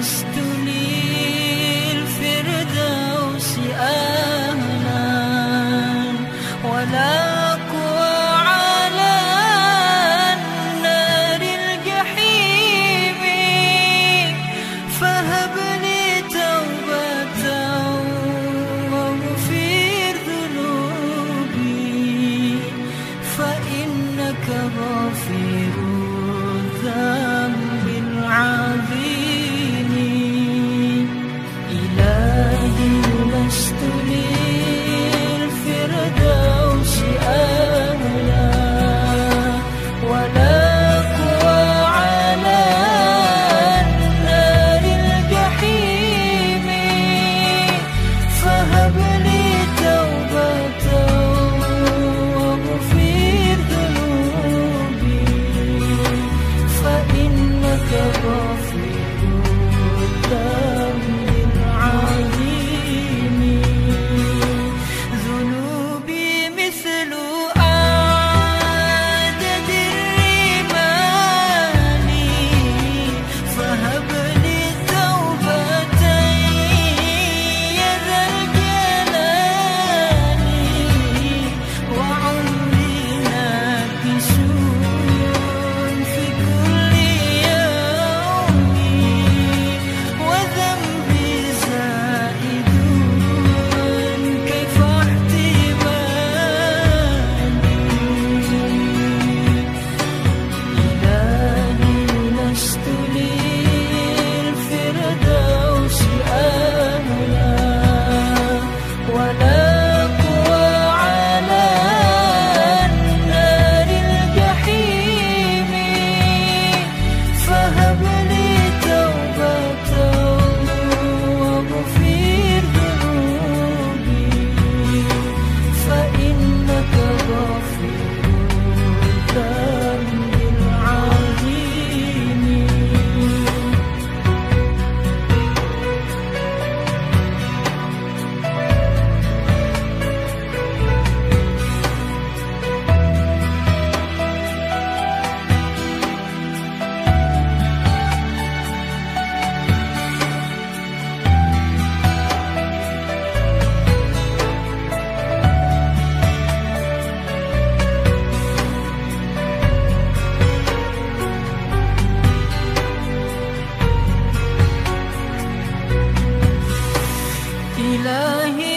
must 了。